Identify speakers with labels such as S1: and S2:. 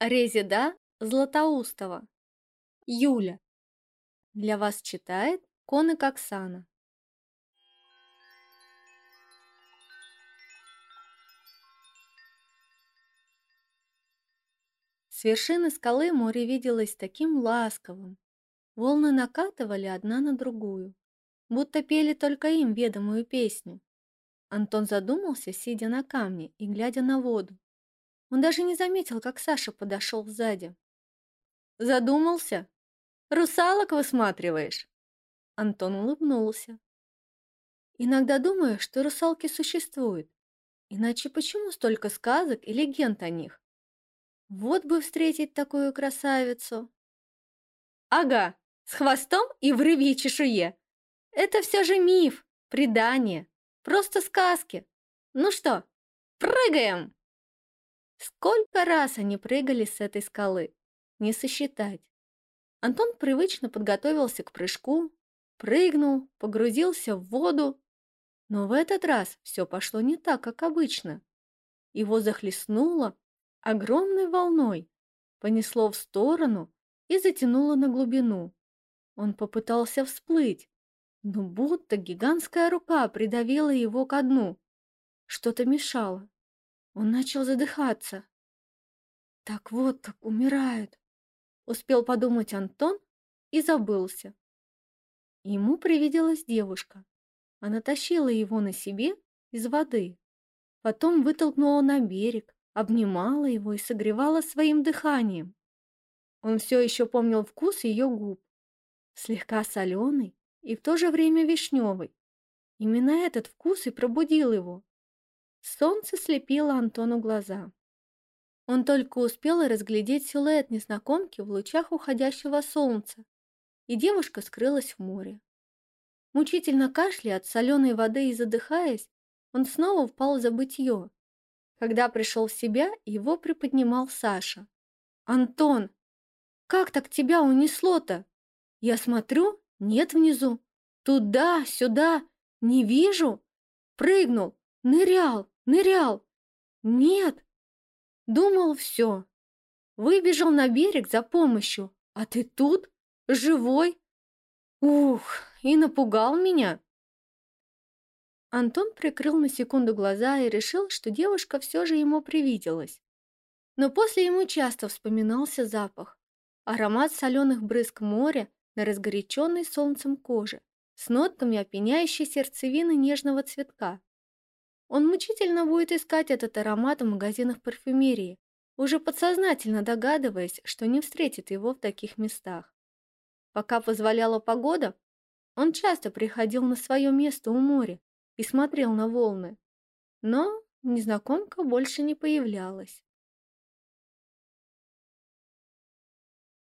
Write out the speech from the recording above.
S1: Резида Златоустова. Юля. Для вас читает Конек Оксана. С вершины скалы море виделось таким ласковым. Волны накатывали одна на другую, будто пели только им ведомую песню. Антон задумался, сидя на камне и глядя на воду. Он даже не заметил, как Саша подошел сзади. «Задумался? Русалок высматриваешь?» Антон улыбнулся. «Иногда думаю, что русалки существуют. Иначе почему столько сказок и легенд о них? Вот бы встретить такую красавицу!» «Ага, с хвостом и в рыбьей чешуе. Это все же миф, предание, просто сказки. Ну что, прыгаем!» Сколько раз они прыгали с этой скалы, не сосчитать. Антон привычно подготовился к прыжку, прыгнул, погрузился в воду, но в этот раз все пошло не так, как обычно. Его захлестнуло огромной волной, понесло в сторону и затянуло на глубину. Он попытался всплыть, но будто гигантская рука придавила его ко дну. Что-то мешало. Он начал задыхаться. Так вот, как умирают. Успел подумать Антон и забылся. Ему привиделась девушка. Она тащила его на себе из воды. Потом вытолкнула на берег, обнимала его и согревала своим дыханием. Он все еще помнил вкус ее губ. Слегка соленый и в то же время вишневый. Именно этот вкус и пробудил его. Солнце слепило Антону глаза. Он только успел разглядеть силуэт незнакомки в лучах уходящего солнца, и девушка скрылась в море. Мучительно кашляя от соленой воды и задыхаясь, он снова впал в забытье. Когда пришел в себя, его приподнимал Саша. «Антон, как так тебя унесло-то? Я смотрю, нет внизу. Туда, сюда, не вижу. Прыгнул, нырял, Нырял. Нет. Думал, все. Выбежал на берег за помощью. А ты тут? Живой? Ух, и напугал меня. Антон прикрыл на секунду глаза и решил, что девушка все же ему привиделась. Но после ему часто вспоминался запах. Аромат соленых брызг моря на разгоряченной солнцем коже с нотками опьяняющей сердцевины нежного цветка. Он мучительно будет искать этот аромат в магазинах парфюмерии, уже подсознательно догадываясь, что не встретит его в таких местах. Пока позволяла погода, он часто приходил на свое место у моря и смотрел на волны. Но незнакомка больше не появлялась.